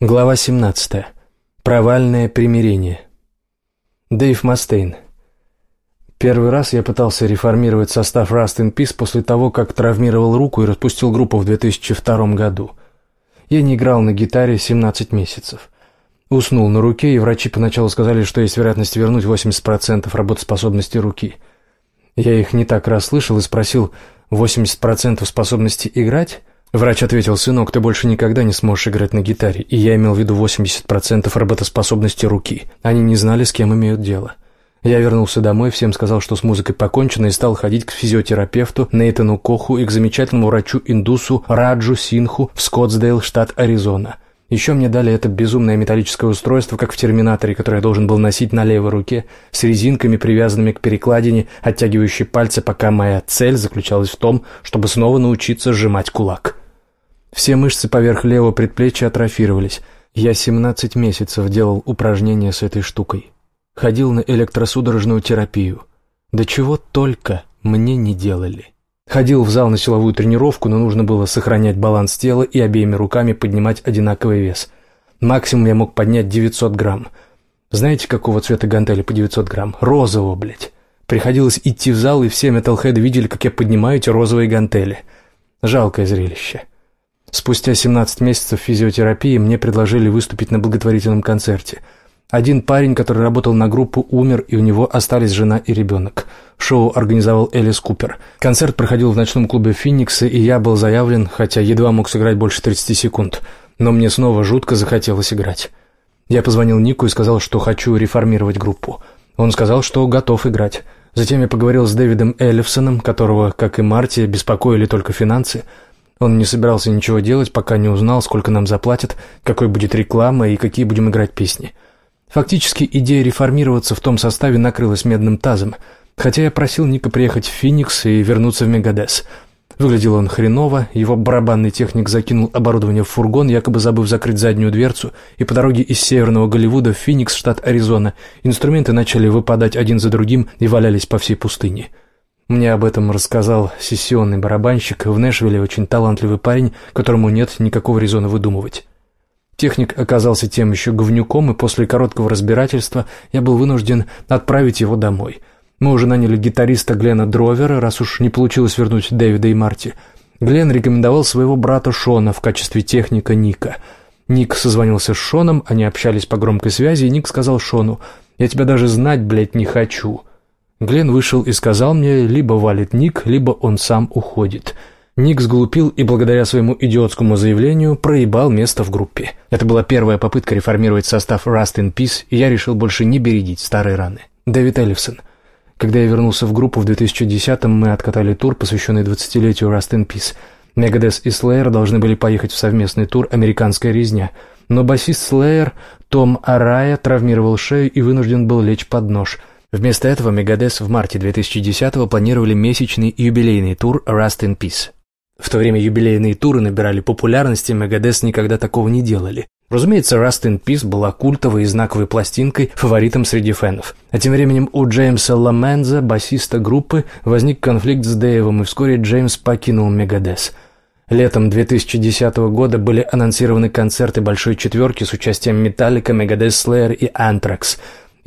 Глава 17. Провальное примирение. Дэйв Мастейн. Первый раз я пытался реформировать состав Rust in Peace после того, как травмировал руку и распустил группу в 2002 году. Я не играл на гитаре 17 месяцев. Уснул на руке, и врачи поначалу сказали, что есть вероятность вернуть 80% работоспособности руки. Я их не так расслышал и спросил, 80% способности играть? Врач ответил, «Сынок, ты больше никогда не сможешь играть на гитаре», и я имел в виду 80% работоспособности руки. Они не знали, с кем имеют дело. Я вернулся домой, всем сказал, что с музыкой покончено, и стал ходить к физиотерапевту Нейтану Коху и к замечательному врачу-индусу Раджу Синху в Скоттсдейл, штат Аризона. Еще мне дали это безумное металлическое устройство, как в «Терминаторе», которое я должен был носить на левой руке, с резинками, привязанными к перекладине, оттягивающей пальцы, пока моя цель заключалась в том, чтобы снова научиться сжимать кулак. Все мышцы поверх левого предплечья атрофировались. Я 17 месяцев делал упражнения с этой штукой. Ходил на электросудорожную терапию. Да чего только мне не делали. Ходил в зал на силовую тренировку, но нужно было сохранять баланс тела и обеими руками поднимать одинаковый вес. Максимум я мог поднять 900 грамм. Знаете, какого цвета гантели по 900 грамм? Розового, блядь. Приходилось идти в зал, и все металлхеды видели, как я поднимаю эти розовые гантели. Жалкое зрелище. Спустя 17 месяцев физиотерапии мне предложили выступить на благотворительном концерте. Один парень, который работал на группу, умер, и у него остались жена и ребенок. Шоу организовал Элис Купер. Концерт проходил в ночном клубе «Феникса», и я был заявлен, хотя едва мог сыграть больше 30 секунд. Но мне снова жутко захотелось играть. Я позвонил Нику и сказал, что хочу реформировать группу. Он сказал, что готов играть. Затем я поговорил с Дэвидом Эллифсоном, которого, как и Марти, беспокоили только финансы – он не собирался ничего делать, пока не узнал, сколько нам заплатят, какой будет реклама и какие будем играть песни. Фактически идея реформироваться в том составе накрылась медным тазом, хотя я просил Ника приехать в Феникс и вернуться в Мегадес. Выглядел он хреново, его барабанный техник закинул оборудование в фургон, якобы забыв закрыть заднюю дверцу, и по дороге из северного Голливуда в Феникс, штат Аризона, инструменты начали выпадать один за другим и валялись по всей пустыне. Мне об этом рассказал сессионный барабанщик в Нэшвилле, очень талантливый парень, которому нет никакого резона выдумывать. Техник оказался тем еще говнюком, и после короткого разбирательства я был вынужден отправить его домой. Мы уже наняли гитариста Глена Дровера, раз уж не получилось вернуть Дэвида и Марти. Глен рекомендовал своего брата Шона в качестве техника Ника. Ник созвонился с Шоном, они общались по громкой связи, и Ник сказал Шону, «Я тебя даже знать, блядь, не хочу». Глен вышел и сказал мне, либо валит Ник, либо он сам уходит. Ник сглупил и благодаря своему идиотскому заявлению проебал место в группе. Это была первая попытка реформировать состав Rust in Peace, и я решил больше не бередить старые раны. Дэвид Эллифсон. Когда я вернулся в группу в 2010-м, мы откатали тур, посвященный 20-летию Rust in Peace. Мегадес и Slayer должны были поехать в совместный тур «Американская резня», но басист Slayer Том Арая травмировал шею и вынужден был лечь под нож – Вместо этого Мегадес в марте 2010-го планировали месячный юбилейный тур «Rust in Peace». В то время юбилейные туры набирали популярности, Мегадес никогда такого не делали. Разумеется, Rust in Peace была культовой и знаковой пластинкой, фаворитом среди фенов. А тем временем у Джеймса Ламенза, басиста группы, возник конфликт с Дэйвом, и вскоре Джеймс покинул Мегадес. Летом 2010 года были анонсированы концерты «Большой четверки» с участием Металлика, Мегадес Слэйр и и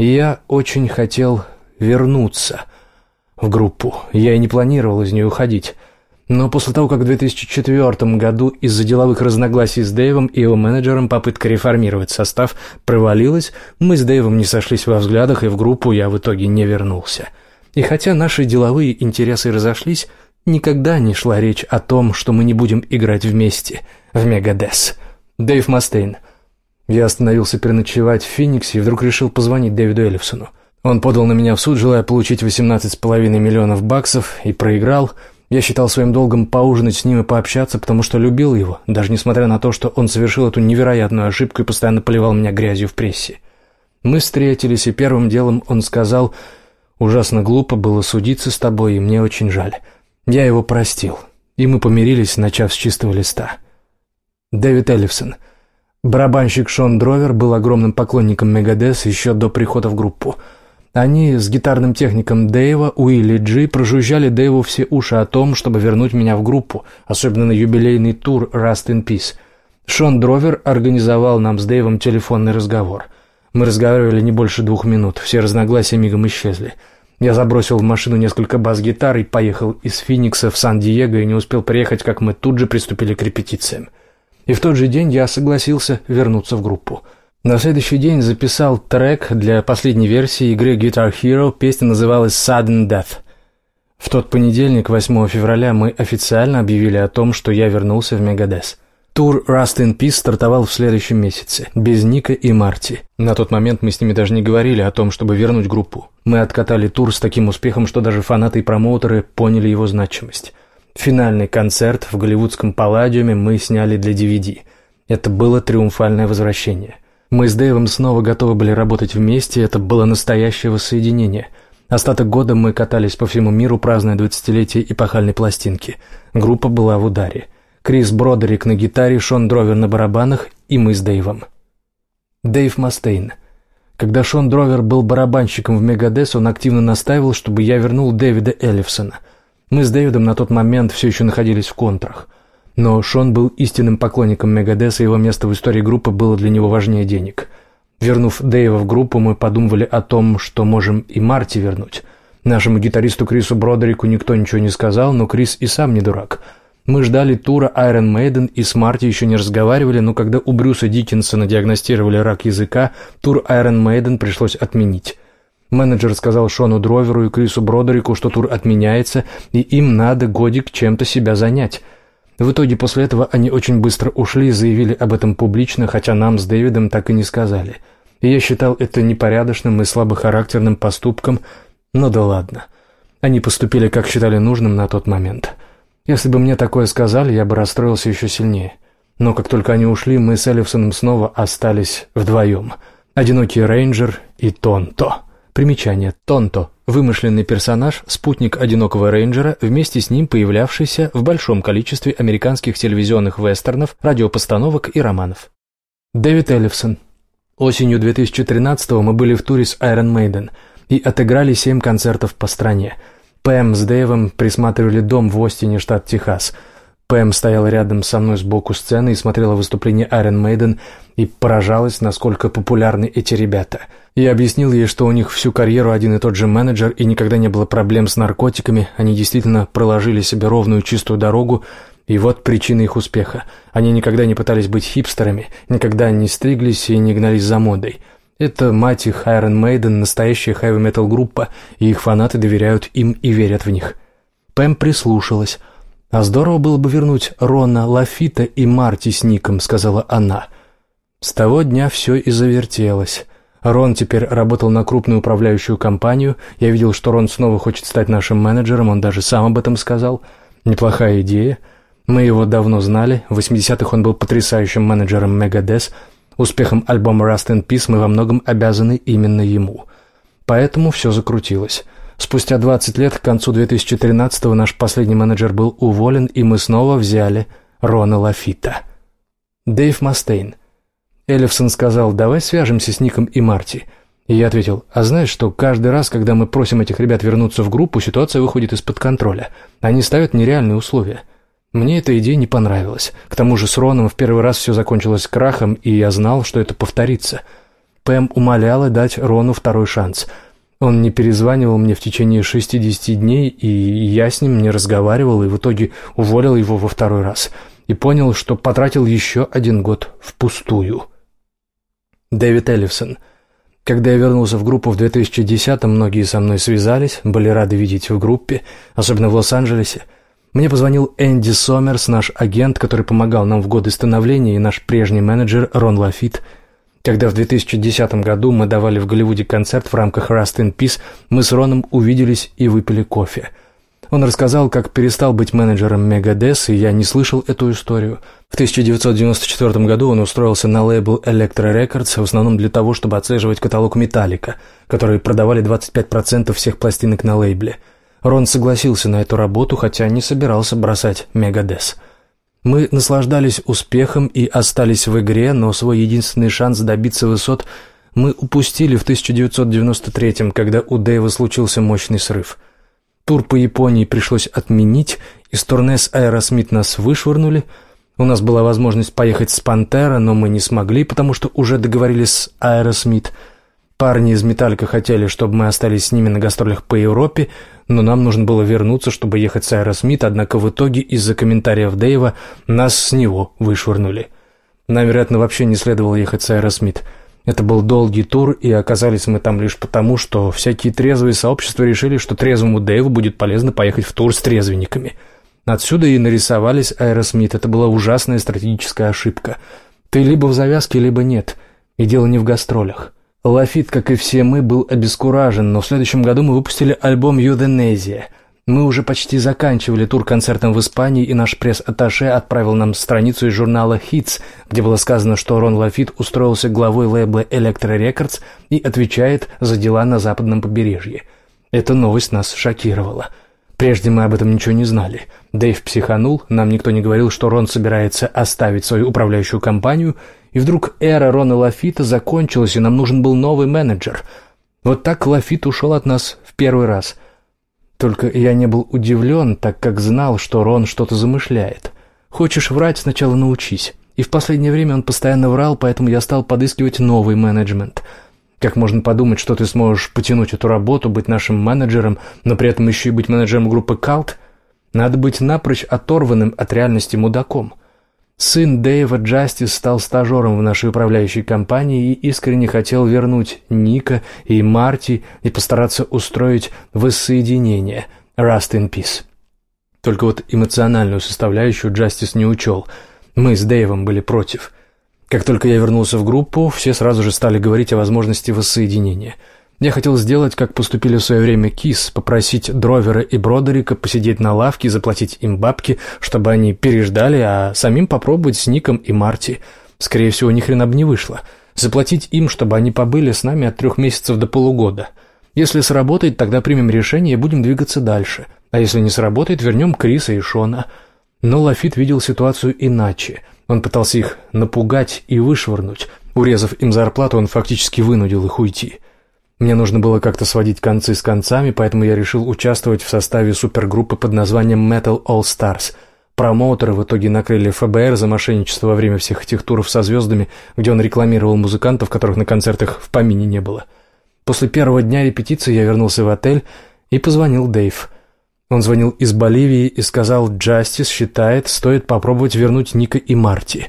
я очень хотел вернуться в группу. Я и не планировал из нее уходить. Но после того, как в 2004 году из-за деловых разногласий с Дэйвом и его менеджером попытка реформировать состав провалилась, мы с Дэйвом не сошлись во взглядах, и в группу я в итоге не вернулся. И хотя наши деловые интересы разошлись, никогда не шла речь о том, что мы не будем играть вместе в Мегадес. Дэйв Мастейн – я остановился переночевать в Фениксе и вдруг решил позвонить Дэвиду Эллифсону. Он подал на меня в суд, желая получить 18,5 миллионов баксов, и проиграл. Я считал своим долгом поужинать с ним и пообщаться, потому что любил его, даже несмотря на то, что он совершил эту невероятную ошибку и постоянно поливал меня грязью в прессе. Мы встретились, и первым делом он сказал, «Ужасно глупо было судиться с тобой, и мне очень жаль». Я его простил, и мы помирились, начав с чистого листа. Дэвид Эллифсон – Барабанщик Шон Дровер был огромным поклонником Мегадес еще до прихода в группу. Они с гитарным техником Дэйва, Уилли Джи, прожужжали Дэйву все уши о том, чтобы вернуть меня в группу, особенно на юбилейный тур «Rust in Peace». Шон Дровер организовал нам с Дэйвом телефонный разговор. Мы разговаривали не больше двух минут, все разногласия мигом исчезли. Я забросил в машину несколько бас-гитар и поехал из Финикса в Сан-Диего и не успел приехать, как мы тут же приступили к репетициям. И в тот же день я согласился вернуться в группу. На следующий день записал трек для последней версии игры Guitar Hero, песня называлась Sudden Death. В тот понедельник, 8 февраля, мы официально объявили о том, что я вернулся в Мегадес. Тур Rust in Peace стартовал в следующем месяце, без Ника и Марти. На тот момент мы с ними даже не говорили о том, чтобы вернуть группу. Мы откатали тур с таким успехом, что даже фанаты и промоутеры поняли его значимость. Финальный концерт в голливудском Палладиуме мы сняли для DVD. Это было триумфальное возвращение. Мы с Дэйвом снова готовы были работать вместе, это было настоящее воссоединение. Остаток года мы катались по всему миру, празднуя 20-летие эпохальной пластинки. Группа была в ударе. Крис Бродерик на гитаре, Шон Дровер на барабанах и мы с Дэйвом. Дэйв Мастейн. Когда Шон Дровер был барабанщиком в Megadeth, он активно настаивал, чтобы я вернул Дэвида Эллефсона. Мы с Дэвидом на тот момент все еще находились в контрах. Но Шон был истинным поклонником Megadeth а, и его место в истории группы было для него важнее денег. Вернув Дэйва в группу, мы подумывали о том, что можем и Марти вернуть. Нашему гитаристу Крису Бродерику никто ничего не сказал, но Крис и сам не дурак – мы ждали тура Iron Maiden и с Марти еще не разговаривали, но когда у Брюса Диккенсона диагностировали рак языка, тур Iron Maiden пришлось отменить. Менеджер сказал Шону Дроверу и Крису Бродерику, что тур отменяется, и им надо годик чем-то себя занять. В итоге после этого они очень быстро ушли и заявили об этом публично, хотя нам с Дэвидом так и не сказали. И я считал это непорядочным и слабохарактерным поступком, но да ладно. Они поступили, как считали нужным на тот момент. Если бы мне такое сказали, я бы расстроился еще сильнее. Но как только они ушли, мы с Эллифсоном снова остались вдвоем. Одинокий рейнджер и Тонто. Примечание. Тонто – вымышленный персонаж, спутник одинокого рейнджера, вместе с ним появлявшийся в большом количестве американских телевизионных вестернов, радиопостановок и романов. Дэвид Эллифсон. Осенью 2013-го мы были в туре с Iron Maiden и отыграли семь концертов по стране – Пэм с Дэйвом присматривали дом в Остине, штат Техас. Пэм стояла рядом со мной сбоку сцены и смотрела выступление Iron Maiden и поражалась, насколько популярны эти ребята. Я объяснил ей, что у них всю карьеру один и тот же менеджер и никогда не было проблем с наркотиками, они действительно проложили себе ровную чистую дорогу, и вот причина их успеха. Они никогда не пытались быть хипстерами, никогда не стриглись и не гнались за модой. Это, мать их, Iron Maiden, настоящая хэви-метал группа, и их фанаты доверяют им и верят в них. Пэм прислушалась. «А здорово было бы вернуть Рона, Лафита и Марти с Ником», — сказала она. С того дня все и завертелось. Рон теперь работал на крупную управляющую компанию. Я видел, что Рон снова хочет стать нашим менеджером, он даже сам об этом сказал. Неплохая идея. Мы его давно знали. В 80-х он был потрясающим менеджером Мегадес — Успехом альбома Rust in Peace мы во многом обязаны именно ему. Поэтому все закрутилось. Спустя 20 лет, к концу 2013-го, наш последний менеджер был уволен, и мы снова взяли Рона Лафита. Дэйв Мастейн. Эллифсон сказал, давай свяжемся с Ником и Марти. И я ответил, а знаешь что, каждый раз, когда мы просим этих ребят вернуться в группу, ситуация выходит из-под контроля. Они ставят нереальные условия. Мне эта идея не понравилась. К тому же с Роном в первый раз все закончилось крахом, и я знал, что это повторится. Пэм умоляла дать Рону второй шанс. Он не перезванивал мне в течение 60 дней, и я с ним не разговаривал, и в итоге уволил его во второй раз. И понял, что потратил еще один год впустую. Дэвид Эллифсон. Когда я вернулся в группу в 2010-м, многие со мной связались, были рады видеть в группе, особенно в Лос-Анджелесе. Мне позвонил Энди Сомерс, наш агент, который помогал нам в годы становления, и наш прежний менеджер Рон Лафит. Когда в 2010 году мы давали в Голливуде концерт в рамках Rust in Peace, мы с Роном увиделись и выпили кофе. Он рассказал, как перестал быть менеджером Мегадес, и я не слышал эту историю. В 1994 году он устроился на лейбл Electro Records, в основном для того, чтобы отслеживать каталог Металлика, которые продавали 25% всех пластинок на лейбле – Рон согласился на эту работу, хотя не собирался бросать Megadeth. Мы наслаждались успехом и остались в игре, но свой единственный шанс добиться высот мы упустили в 1993 когда у Дэйва случился мощный срыв. Тур по Японии пришлось отменить, из турне с Аэросмит нас вышвырнули, У нас была возможность поехать с «Pantera», но мы не смогли, потому что уже договорились с «Aerosmith». Парни из «Metallica» хотели, чтобы мы остались с ними на гастролях по Европе, но нам нужно было вернуться, чтобы ехать с «Aerosmith», однако в итоге из-за комментариев Дэйва нас с него вышвырнули. Нам, вероятно, вообще не следовало ехать с «Aerosmith». Это был долгий тур, и оказались мы там лишь потому, что всякие трезвые сообщества решили, что трезвому Дэйву будет полезно поехать в тур с трезвенниками – Отсюда и нарисовались Аэросмит. Это была ужасная стратегическая ошибка. Ты либо в завязке, либо нет. И дело не в гастролях. Лафит, как и все мы, был обескуражен, но в следующем году мы выпустили альбом «Youthanasia». Мы уже почти заканчивали тур концертом в Испании, и наш пресс-атташе отправил нам страницу из журнала «Hits», где было сказано, что Рон Лафит устроился главой лейбла «Elektra Records» и отвечает за дела на западном побережье. Эта новость нас шокировала – Прежде мы об этом ничего не знали. Дэйв психанул, нам никто не говорил, что Рон собирается оставить свою управляющую компанию, и вдруг эра Рона Лафита закончилась, и нам нужен был новый менеджер. Вот так Лафит ушел от нас в первый раз. Только я не был удивлен, так как знал, что Рон что-то замышляет. Хочешь врать, сначала научись. И в последнее время он постоянно врал, поэтому я стал подыскивать новый менеджмент — как можно подумать, что ты сможешь потянуть эту работу, быть нашим менеджером, но при этом еще и быть менеджером группы «Cult»? Надо быть напрочь оторванным от реальности мудаком. Сын Дэйва Джастис стал стажером в нашей управляющей компании и искренне хотел вернуть Ника и Марти и постараться устроить воссоединение. Rust in Peace. Только вот эмоциональную составляющую Джастис не учел. Мы с Дэйвом были против – как только я вернулся в группу, все сразу же стали говорить о возможности воссоединения. Я хотел сделать, как поступили в свое время Кис, попросить Дровера и Бродерика посидеть на лавке заплатить им бабки, чтобы они переждали, а самим попробовать с Ником и Марти. Скорее всего, ни хрена бы не вышло. Заплатить им, чтобы они побыли с нами от трех месяцев до полугода. Если сработает, тогда примем решение и будем двигаться дальше. А если не сработает, вернем Криса и Шона. Но Лафит видел ситуацию иначе – он пытался их напугать и вышвырнуть. Урезав им зарплату, он фактически вынудил их уйти. Мне нужно было как-то сводить концы с концами, поэтому я решил участвовать в составе супергруппы под названием Metal All Stars. Промоутеры в итоге накрыли ФБР за мошенничество во время всех этих туров со звездами, где он рекламировал музыкантов, которых на концертах в помине не было. После первого дня репетиции я вернулся в отель и позвонил Дэйв – он звонил из Боливии и сказал, Джастис считает, стоит попробовать вернуть Ника и Марти.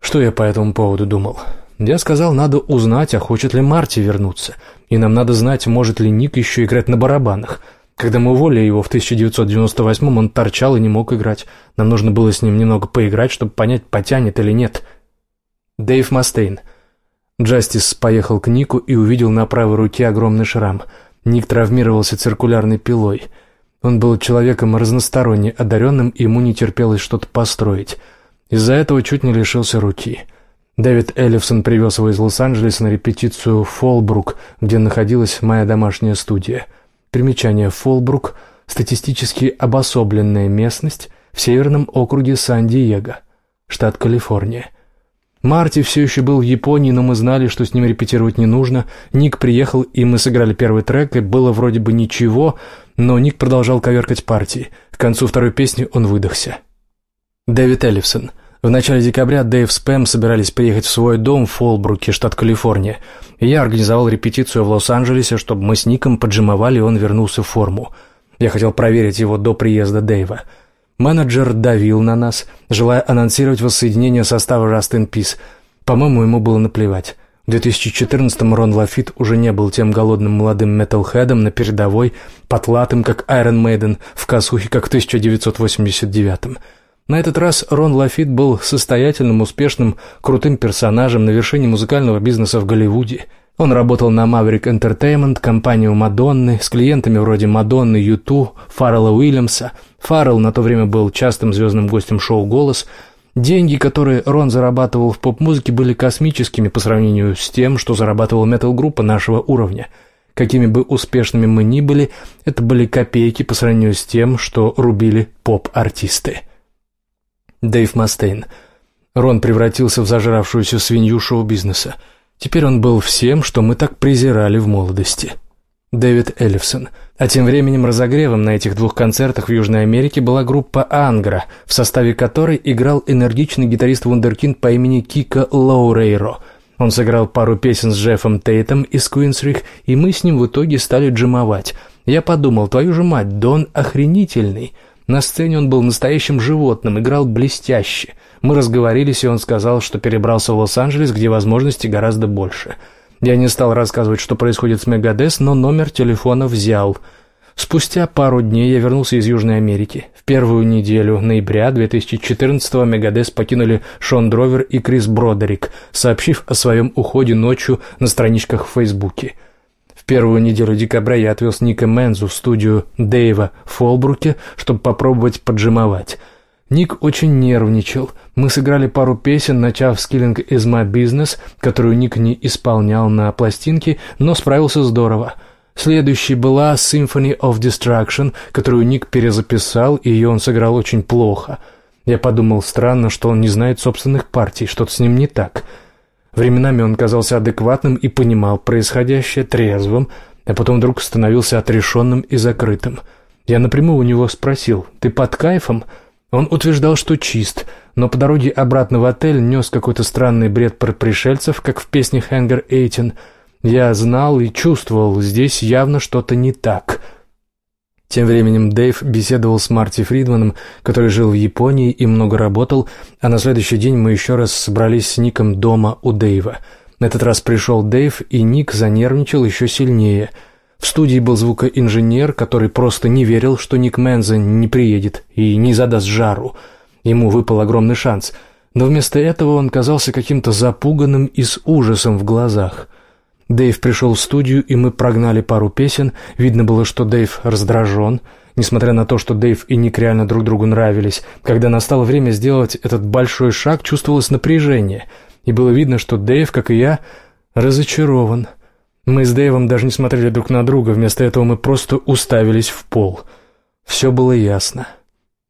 Что я по этому поводу думал? Я сказал, надо узнать, а хочет ли Марти вернуться. И нам надо знать, может ли Ник еще играть на барабанах. Когда мы уволили его в 1998-м, он торчал и не мог играть. Нам нужно было с ним немного поиграть, чтобы понять, потянет или нет. Дэйв Мастейн. Джастис поехал к Нику и увидел на правой руке огромный шрам. Ник травмировался циркулярной пилой – он был человеком разносторонне одаренным, и ему не терпелось что-то построить. Из-за этого чуть не лишился руки. Дэвид Эллифсон привез его из Лос-Анджелеса на репетицию в Фолбрук, где находилась моя домашняя студия. Примечание Фолбрук – статистически обособленная местность в северном округе Сан-Диего, штат Калифорния – Марти все еще был в Японии, но мы знали, что с ним репетировать не нужно. Ник приехал, и мы сыграли первый трек, и было вроде бы ничего, но Ник продолжал коверкать партии. К концу второй песни он выдохся. Дэвид Эллифсон. В начале декабря Дэйв с Пэм собирались приехать в свой дом в Фолбруке, штат Калифорния. И я организовал репетицию в Лос-Анджелесе, чтобы мы с Ником поджимовали, и он вернулся в форму. Я хотел проверить его до приезда Дэйва. Менеджер давил на нас, желая анонсировать воссоединение состава Rust in Peace. По-моему, ему было наплевать. В 2014-м Рон Лафит уже не был тем голодным молодым металлхедом на передовой, потлатым, как Iron Maiden, в косухе, как в 1989-м. На этот раз Рон Лафит был состоятельным, успешным, крутым персонажем на вершине музыкального бизнеса в Голливуде – он работал на Maverick Entertainment, компанию Мадонны, с клиентами вроде Мадонны, Юту, Фаррелла Уильямса. Фаррелл на то время был частым звездным гостем шоу «Голос». Деньги, которые Рон зарабатывал в поп-музыке, были космическими по сравнению с тем, что зарабатывала метал-группа нашего уровня. Какими бы успешными мы ни были, это были копейки по сравнению с тем, что рубили поп-артисты. Дэйв Мастейн. Рон превратился в зажравшуюся свинью шоу-бизнеса. Теперь он был всем, что мы так презирали в молодости. Дэвид Эллифсон. А тем временем разогревом на этих двух концертах в Южной Америке была группа «Ангра», в составе которой играл энергичный гитарист вундеркинд по имени Кика Лоурейро. Он сыграл пару песен с Джеффом Тейтом из Куинсрих, и мы с ним в итоге стали джимовать. Я подумал, твою же мать, Дон охренительный. На сцене он был настоящим животным, играл блестяще. Мы разговорились, и он сказал, что перебрался в Лос-Анджелес, где возможностей гораздо больше. Я не стал рассказывать, что происходит с Мегадес, но номер телефона взял. Спустя пару дней я вернулся из Южной Америки. В первую неделю ноября 2014-го Мегадес покинули Шон Дровер и Крис Бродерик, сообщив о своем уходе ночью на страничках в Фейсбуке. В первую неделю декабря я отвез Ника Мензу в студию Дэйва в Фолбруке, чтобы попробовать поджимовать. Ник очень нервничал. Мы сыграли пару песен, начав с «Killing is my business», которую Ник не исполнял на пластинке, но справился здорово. Следующей была «Symphony of Destruction», которую Ник перезаписал, и ее он сыграл очень плохо. Я подумал, странно, что он не знает собственных партий, что-то с ним не так — Временами он казался адекватным и понимал происходящее, трезвым, а потом вдруг становился отрешенным и закрытым. Я напрямую у него спросил, «Ты под кайфом?» Он утверждал, что чист, но по дороге обратно в отель нес какой-то странный бред про пришельцев, как в песне «Хэнгер Эйтин». Я знал и чувствовал, здесь явно что-то не так — тем временем Дэйв беседовал с Марти Фридманом, который жил в Японии и много работал, а на следующий день мы еще раз собрались с Ником дома у Дэйва. На этот раз пришел Дэйв, и Ник занервничал еще сильнее. В студии был звукоинженер, который просто не верил, что Ник Мэнзен не приедет и не задаст жару. Ему выпал огромный шанс. Но вместо этого он казался каким-то запуганным и с ужасом в глазах. Дэйв пришел в студию, и мы прогнали пару песен. Видно было, что Дэйв раздражен, несмотря на то, что Дэйв и Ник реально друг другу нравились. Когда настало время сделать этот большой шаг, чувствовалось напряжение, и было видно, что Дэйв, как и я, разочарован. Мы с Дэйвом даже не смотрели друг на друга, вместо этого мы просто уставились в пол. Все было ясно.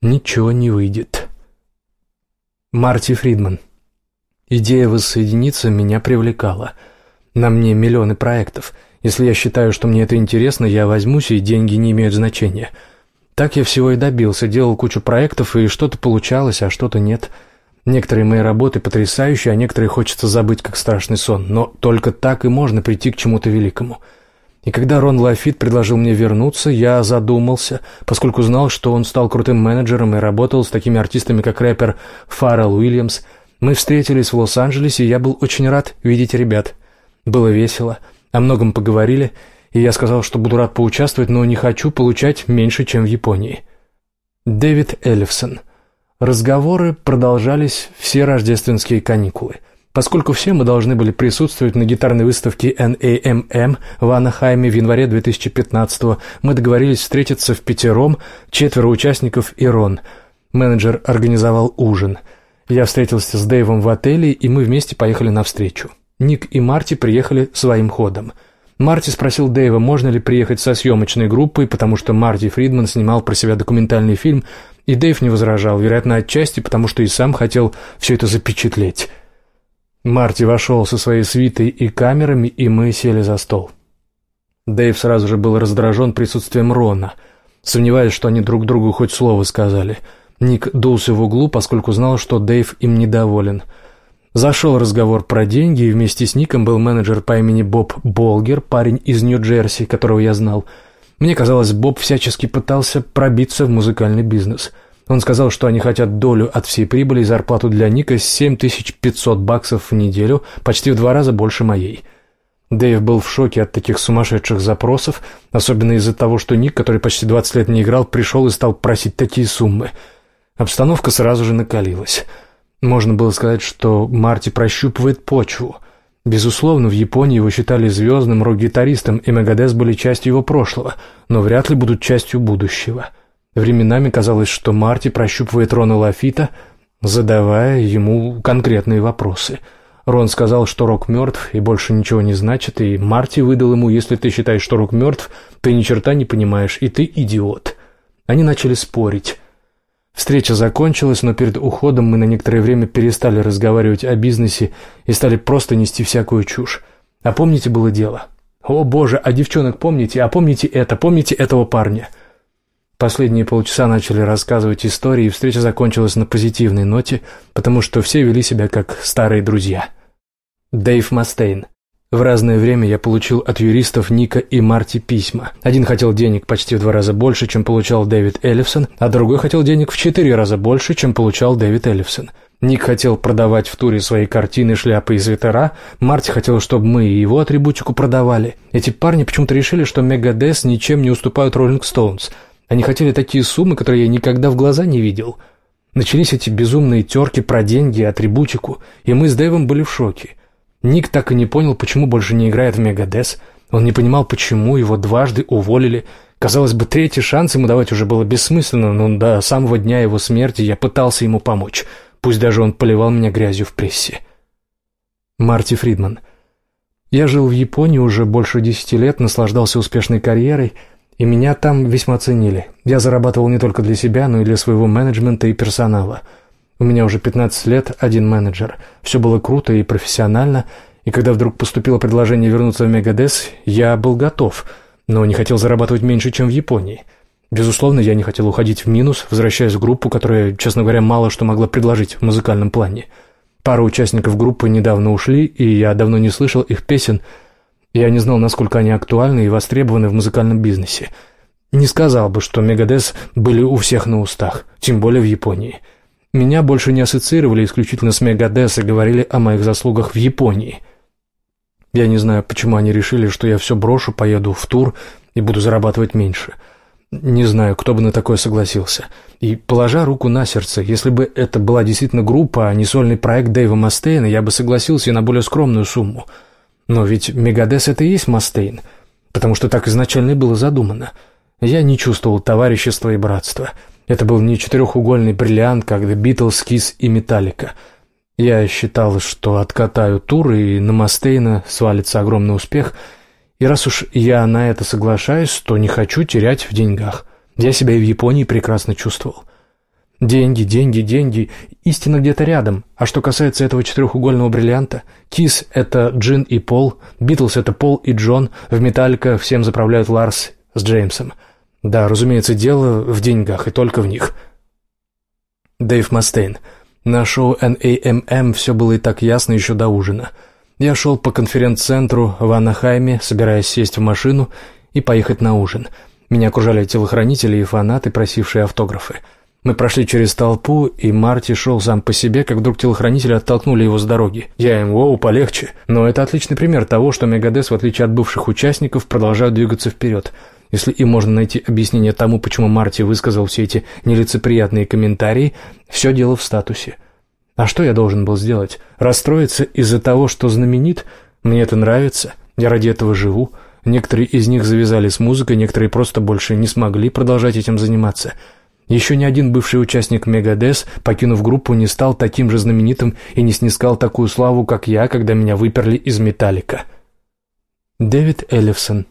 Ничего не выйдет. Марти Фридман. Идея воссоединиться меня привлекала — на мне миллионы проектов. Если я считаю, что мне это интересно, я возьмусь, и деньги не имеют значения. Так я всего и добился. Делал кучу проектов, и что-то получалось, а что-то нет. Некоторые мои работы потрясающие, а некоторые хочется забыть, как страшный сон. Но только так и можно прийти к чему-то великому. И когда Рон Лафит предложил мне вернуться, я задумался, поскольку знал, что он стал крутым менеджером и работал с такими артистами, как рэпер Фаррелл Уильямс. Мы встретились в Лос-Анджелесе, и я был очень рад видеть ребят. Было весело, о многом поговорили, и я сказал, что буду рад поучаствовать, но не хочу получать меньше, чем в Японии. Дэвид Эллифсон. Разговоры продолжались все рождественские каникулы. Поскольку все мы должны были присутствовать на гитарной выставке NAMM в Анахайме в январе 2015-го, мы договорились встретиться в пятером, четверо участников и Рон. Менеджер организовал ужин. Я встретился с Дэйвом в отеле, и мы вместе поехали навстречу. Ник и Марти приехали своим ходом. Марти спросил Дэйва, можно ли приехать со съемочной группой, потому что Марти Фридман снимал про себя документальный фильм, и Дэйв не возражал, вероятно, отчасти, потому что и сам хотел все это запечатлеть. Марти вошел со своей свитой и камерами, и мы сели за стол. Дэйв сразу же был раздражен присутствием Рона, сомневаясь, что они друг другу хоть слово сказали. Ник дулся в углу, поскольку знал, что Дэйв им недоволен – Зашел разговор про деньги, и вместе с Ником был менеджер по имени Боб Болгер, парень из Нью-Джерси, которого я знал. Мне казалось, Боб всячески пытался пробиться в музыкальный бизнес. Он сказал, что они хотят долю от всей прибыли и зарплату для Ника 7500 баксов в неделю, почти в два раза больше моей. Дэйв был в шоке от таких сумасшедших запросов, особенно из-за того, что Ник, который почти 20 лет не играл, пришел и стал просить такие суммы. Обстановка сразу же накалилась. Можно было сказать, что Марти прощупывает почву. Безусловно, в Японии его считали звездным рок-гитаристом, и Мегадес были частью его прошлого, но вряд ли будут частью будущего. Временами казалось, что Марти прощупывает Рона Лафита, задавая ему конкретные вопросы. Рон сказал, что рок мертв и больше ничего не значит, и Марти выдал ему, если ты считаешь, что рок мертв, ты ни черта не понимаешь, и ты идиот. Они начали спорить. Встреча закончилась, но перед уходом мы на некоторое время перестали разговаривать о бизнесе и стали просто нести всякую чушь. А помните, было дело? О боже, а девчонок помните? А помните это? Помните этого парня? Последние полчаса начали рассказывать истории, и встреча закончилась на позитивной ноте, потому что все вели себя как старые друзья. Дэйв Мастейн. В разное время я получил от юристов Ника и Марти письма. Один хотел денег почти в два раза больше, чем получал Дэвид Эллифсон, а другой хотел денег в четыре раза больше, чем получал Дэвид Эллифсон. Ник хотел продавать в туре свои картины, шляпы и свитера. Марти хотел, чтобы мы и его атрибутику продавали. Эти парни почему-то решили, что Мегадес ничем не уступают Роллинг Стоунс. Они хотели такие суммы, которые я никогда в глаза не видел. Начались эти безумные терки про деньги и атрибутику, и мы с Дэйвом были в шоке. Ник так и не понял, почему больше не играет в Мегадес. Он не понимал, почему его дважды уволили. Казалось бы, третий шанс ему давать уже было бессмысленно, но до самого дня его смерти я пытался ему помочь – Пусть даже он поливал меня грязью в прессе. Марти Фридман. Я жил в Японии уже больше десяти лет, наслаждался успешной карьерой, и меня там весьма ценили. Я зарабатывал не только для себя, но и для своего менеджмента и персонала. У меня уже 15 лет, один менеджер. Все было круто и профессионально, и когда вдруг поступило предложение вернуться в Мегадес, я был готов, но не хотел зарабатывать меньше, чем в Японии – Безусловно, я не хотел уходить в минус, возвращаясь в группу, которая, честно говоря, мало что могла предложить в музыкальном плане. Пара участников группы недавно ушли, и я давно не слышал их песен. Я не знал, насколько они актуальны и востребованы в музыкальном бизнесе. Не сказал бы, что Мегадес были у всех на устах, тем более в Японии. Меня больше не ассоциировали исключительно с Мегадес и говорили о моих заслугах в Японии. Я не знаю, почему они решили, что я все брошу, поеду в тур и буду зарабатывать меньше – не знаю, кто бы на такое согласился. И, положа руку на сердце, если бы это была действительно группа, а не сольный проект Дэйва Мастейна, я бы согласился и на более скромную сумму. Но ведь Мегадес — это и есть Мастейн, потому что так изначально было задумано. Я не чувствовал товарищества и братства. Это был не четырехугольный бриллиант, как The Beatles, Kiss и Металлика. Я считал, что откатаю тур, и на Мастейна свалится огромный успех — и раз уж я на это соглашаюсь, то не хочу терять в деньгах. Я себя и в Японии прекрасно чувствовал. Деньги, деньги, деньги. Истина где-то рядом. А что касается этого четырехугольного бриллианта, Кис — это Джин и Пол, Битлз — это Пол и Джон, в Металлика всем заправляют Ларс с Джеймсом. Да, разумеется, дело в деньгах, и только в них. Дэйв Мастейн. На шоу NAMM все было и так ясно еще до ужина — я шел по конференц-центру в Анахайме, собираясь сесть в машину и поехать на ужин. Меня окружали телохранители и фанаты, просившие автографы. Мы прошли через толпу, и Марти шел сам по себе, как вдруг телохранители оттолкнули его с дороги. Я им, воу, полегче. Но это отличный пример того, что Мегадес, в отличие от бывших участников, продолжают двигаться вперед. Если им можно найти объяснение тому, почему Марти высказал все эти нелицеприятные комментарии, все дело в статусе. А что я должен был сделать? Расстроиться из-за того, что знаменит? Мне это нравится, я ради этого живу. Некоторые из них завязали с музыкой, некоторые просто больше не смогли продолжать этим заниматься. Еще ни один бывший участник Мегадес, покинув группу, не стал таким же знаменитым и не снискал такую славу, как я, когда меня выперли из «Металлика». Дэвид Эллифсон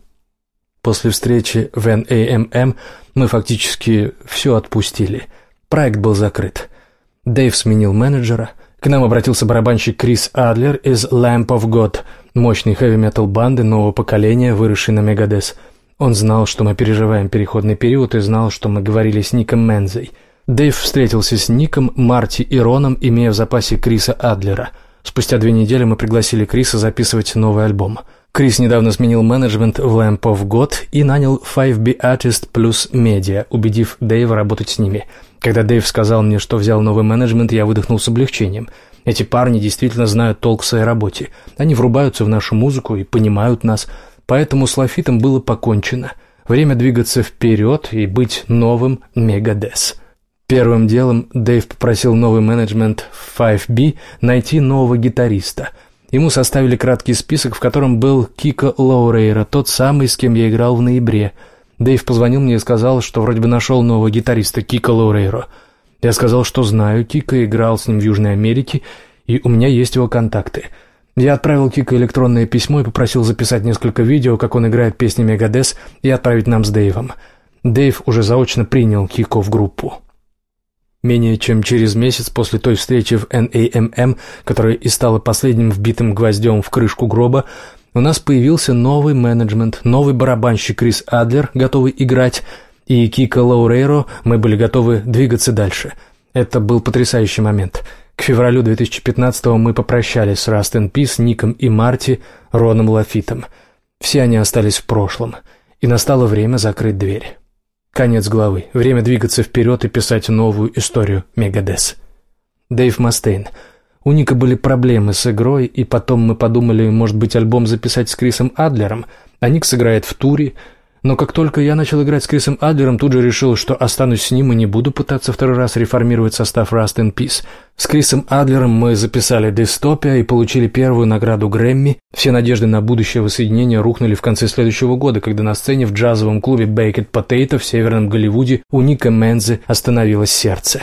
После встречи в NAMM мы фактически все отпустили. Проект был закрыт. Дэйв сменил менеджера. К нам обратился барабанщик Крис Адлер из Lamp of God, мощной хэви-метал банды нового поколения, выросшей на Мегадес. Он знал, что мы переживаем переходный период и знал, что мы говорили с Ником Мензой. Дэйв встретился с Ником, Марти и Роном, имея в запасе Криса Адлера. Спустя две недели мы пригласили Криса записывать новый альбом. Крис недавно сменил менеджмент в Lamp of God и нанял 5B Artist плюс Media, убедив Дэйва работать с ними – когда Дэйв сказал мне, что взял новый менеджмент, я выдохнул с облегчением. Эти парни действительно знают толк в своей работе. Они врубаются в нашу музыку и понимают нас. Поэтому с Лафитом было покончено. Время двигаться вперед и быть новым Мегадес. Первым делом Дэйв попросил новый менеджмент 5B найти нового гитариста. Ему составили краткий список, в котором был Кика Лоурейра, тот самый, с кем я играл в ноябре – Дэйв позвонил мне и сказал, что вроде бы нашел нового гитариста Кика Лоурейро. Я сказал, что знаю Кика, играл с ним в Южной Америке, и у меня есть его контакты. Я отправил Кика электронное письмо и попросил записать несколько видео, как он играет песни Мегадес, и отправить нам с Дэйвом. Дэйв уже заочно принял Кико в группу. Менее чем через месяц после той встречи в NAMM, которая и стала последним вбитым гвоздем в крышку гроба, у нас появился новый менеджмент, новый барабанщик Крис Адлер, готовый играть, и Кика Лаурейро, мы были готовы двигаться дальше. Это был потрясающий момент. К февралю 2015-го мы попрощались с Rust in Peace, Ником и Марти, Роном Лафитом. Все они остались в прошлом, и настало время закрыть дверь. Конец главы. Время двигаться вперед и писать новую историю Мегадес. Дэйв Мастейн. У Ника были проблемы с игрой, и потом мы подумали, может быть, альбом записать с Крисом Адлером, а Ник сыграет в туре, но как только я начал играть с Крисом Адлером, тут же решил, что останусь с ним и не буду пытаться второй раз реформировать состав Rust in Peace. С Крисом Адлером мы записали «Дистопия» и получили первую награду Грэмми. Все надежды на будущее воссоединение рухнули в конце следующего года, когда на сцене в джазовом клубе Baked Potato в Северном Голливуде у Ника Мензе остановилось сердце.